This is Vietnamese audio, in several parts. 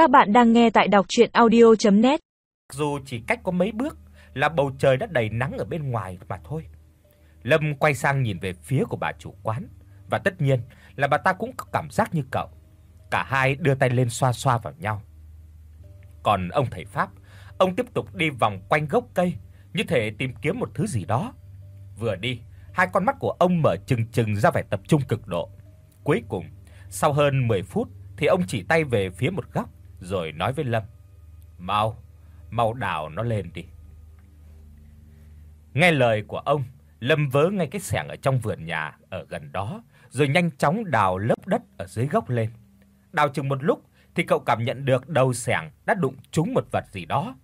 Các bạn đang nghe tại đọc audio net Dù chỉ cách có mấy bước là bầu trời đã đầy nắng ở bên ngoài mà thôi. Lâm quay sang nhìn về phía của bà chủ quán và tất nhiên là bà ta cũng có cảm giác như cậu. Cả hai đưa tay lên xoa xoa vào nhau. Còn ông thầy pháp, ông tiếp tục đi vòng quanh gốc cây, như thể tìm kiếm một thứ gì đó. Vừa đi, hai con mắt của ông mở trừng trừng ra vẻ tập trung cực độ. Cuối cùng, sau hơn 10 phút thì ông chỉ tay về phía một góc rồi nói với Lâm: "Mau, mau đào nó lên đi." Nghe lời của ông, Lâm vớ ngay cái xẻng ở trong vườn nhà ở gần đó, rồi nhanh chóng đào lớp đất ở dưới gốc lên. Đào chừng một lúc thì cậu cảm nhận được đầu xẻng đã đụng trúng một vật gì đó.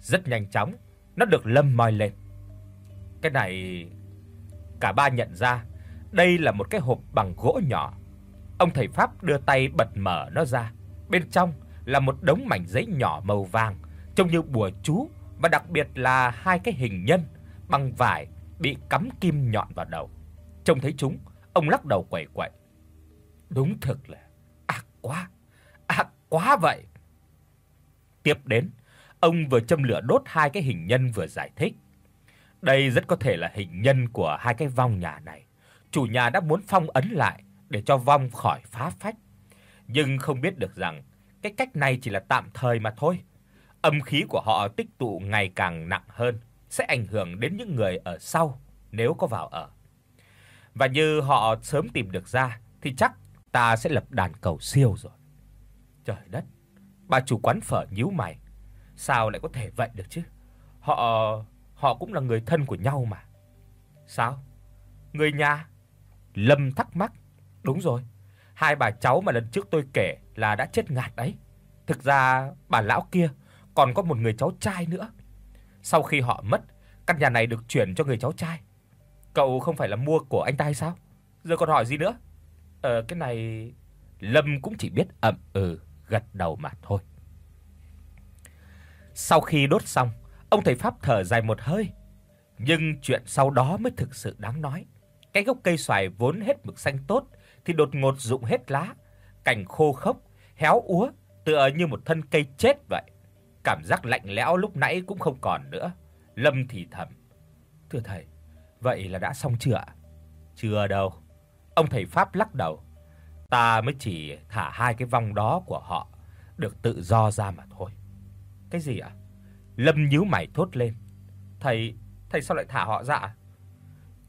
Rất nhanh chóng, nó được Lâm moi lên. Cái này cả ba nhận ra, đây là một cái hộp bằng gỗ nhỏ. Ông thầy pháp đưa tay bật mở nó ra. Bên trong là một đống mảnh giấy nhỏ màu vàng, trông như bùa chú và đặc biệt là hai cái hình nhân bằng vải bị cắm kim nhọn vào đầu. Trông thấy chúng, ông lắc đầu quẩy quậy. Đúng thực là ác quá, ác quá vậy. Tiếp đến, ông vừa châm lửa đốt hai cái hình nhân vừa giải thích. Đây rất có thể là hình nhân của hai cái vong nhà này. Chủ nhà đã muốn phong ấn lại để cho vong khỏi phá phách. Nhưng không biết được rằng cái cách này chỉ là tạm thời mà thôi. Âm khí của họ tích tụ ngày càng nặng hơn, sẽ ảnh hưởng đến những người ở sau, nếu có vào ở. Và như họ sớm tìm được ra, thì chắc ta sẽ lập đàn cầu siêu rồi. Trời đất. Bà chủ quán phở nhíu mày. Sao lại có thể vậy được chứ? Họ họ cũng là người thân của nhau mà. Sao? Người nhà? Lâm thắc mắc. Đúng rồi. Hai bà cháu mà lần trước tôi kể là đã chết ngạt đấy. Thực ra bà lão kia còn có một người cháu trai nữa. Sau khi họ mất, căn nhà này được chuyển cho người cháu trai. Cậu không phải là mua của anh ta hay sao? Giờ còn hỏi gì nữa? Ờ cái này Lâm cũng chỉ biết ậm ừ gật đầu mà thôi. Sau khi đốt xong, ông thầy pháp thở dài một hơi, nhưng chuyện sau đó mới thực sự đáng nói. Cái gốc cây xoài vốn hết mực xanh tốt thì đột ngột rụng hết lá, cành khô khốc, héo úa tựa như một thân cây chết vậy. Cảm giác lạnh lẽo lúc nãy cũng không còn nữa. Lâm thì thầm: "Thưa thầy, vậy là đã xong chưa ạ?" "Chưa đâu." Ông thầy pháp lắc đầu. "Ta mới chỉ thả hai cái vong đó của họ được tự do ra mà thôi." "Cái gì ạ?" Lâm nhíu mày thốt lên. "Thầy, thầy sao lại thả họ ra?"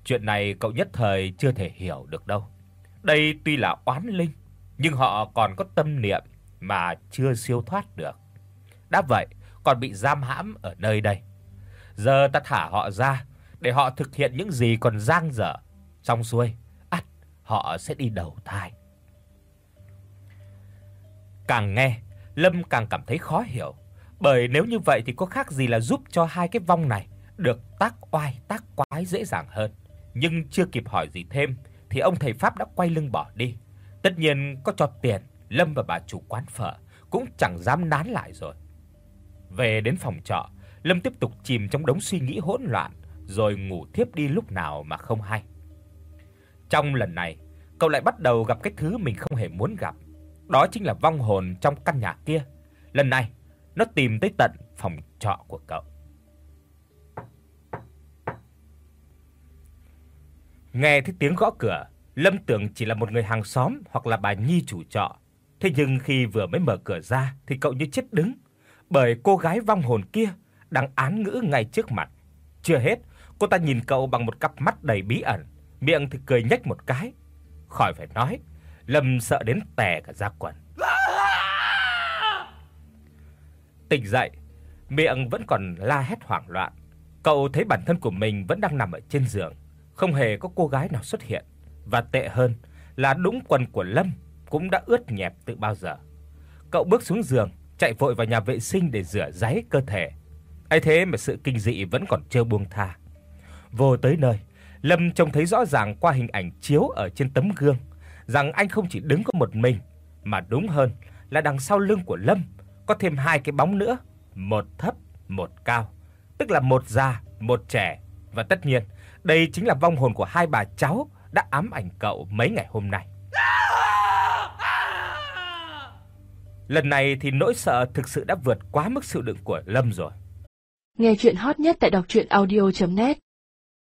Chuyện này cậu nhất thời chưa thể hiểu được đâu. Đây tuy là oán linh, nhưng họ còn có tâm niệm mà chưa siêu thoát được. Đã vậy, còn bị giam hãm ở nơi đây. Giờ ta thả họ ra để họ thực hiện những gì còn dang dở, xong xuôi, ắt họ sẽ đi đầu thai. Càng nghe, Lâm càng cảm thấy khó hiểu, bởi nếu như vậy thì có khác gì là giúp cho hai cái vong này được tác oai tác quái dễ dàng hơn. Nhưng chưa kịp hỏi gì thêm thì ông thầy pháp đã quay lưng bỏ đi. Tất nhiên có cho tiền, Lâm và bà chủ quán phở cũng chẳng dám nán lại rồi. Về đến phòng trọ, Lâm tiếp tục chìm trong đống suy nghĩ hỗn loạn rồi ngủ thiếp đi lúc nào mà không hay. Trong lần này, cậu lại bắt đầu gặp cái thứ mình không hề muốn gặp. Đó chính là vong hồn trong căn nhà kia. Lần này, nó tìm tới tận phòng trọ của cậu. Nghe thấy tiếng gõ cửa, Lâm tưởng chỉ là một người hàng xóm hoặc là bà Nhi chủ trọ. Thế nhưng khi vừa mới mở cửa ra thì cậu như chết đứng, bởi cô gái vong hồn kia đang án ngữ ngay trước mặt. Chưa hết, cô ta nhìn cậu bằng một cặp mắt đầy bí ẩn, miệng thì cười nhếch một cái. Khỏi phải nói, Lâm sợ đến tè cả da quần. Tỉnh dậy, miệng vẫn còn la hét hoảng loạn. Cậu thấy bản thân của mình vẫn đang nằm ở trên giường, không hề có cô gái nào xuất hiện, và tệ hơn là đũng quần của Lâm cũng đã ướt nhẹp từ bao giờ. Cậu bước xuống giường, chạy vội vào nhà vệ sinh để rửa ráy cơ thể. Ấy thế mà sự kinh dị vẫn còn chưa buông tha. Vô tới nơi, Lâm trông thấy rõ ràng qua hình ảnh chiếu ở trên tấm gương rằng anh không chỉ đứng có một mình, mà đúng hơn là đằng sau lưng của Lâm có thêm hai cái bóng nữa, một thấp, một cao, tức là một già, một trẻ và tất nhiên, đây chính là vong hồn của hai bà cháu đã ám ảnh cậu mấy ngày hôm nay. Lần này thì nỗi sợ thực sự đã vượt quá mức chịu đựng của Lâm rồi. Nghe truyện hot nhất tại doctruyenaudio.net